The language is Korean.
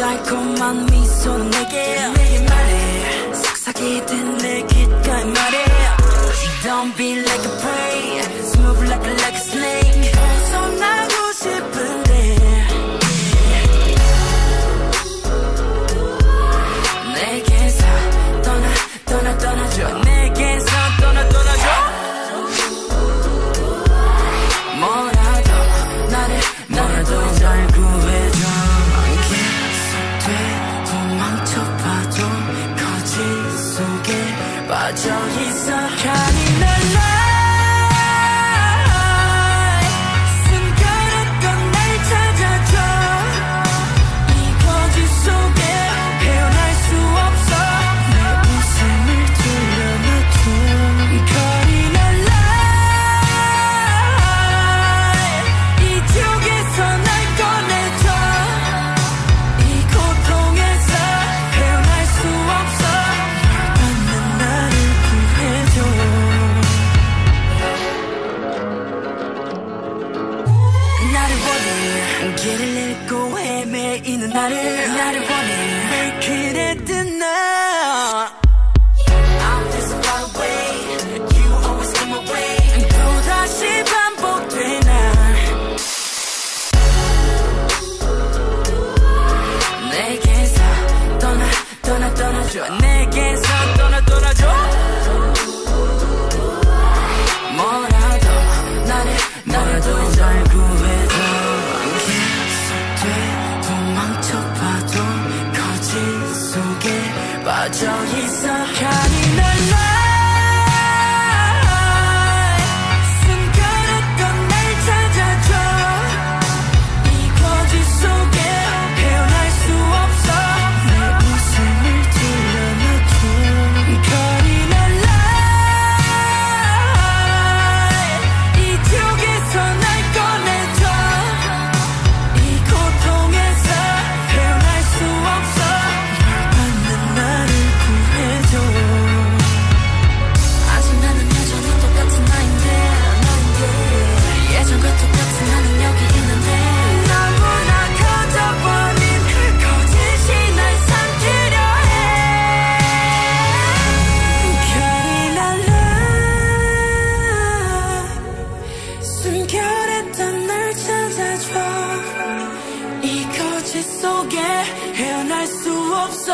달콤한 미소는 내게 早已散开。 나를 원해. 길을 잃고 헤매이는 나를. 나를 원해. 왜 그래 뜨나? It far away. You always come away 또다시 내게서 떠나 떠나 떠나줘. 내게서 떠나. 빠져 있어. 가니 날 속에 헤어날 수 없어.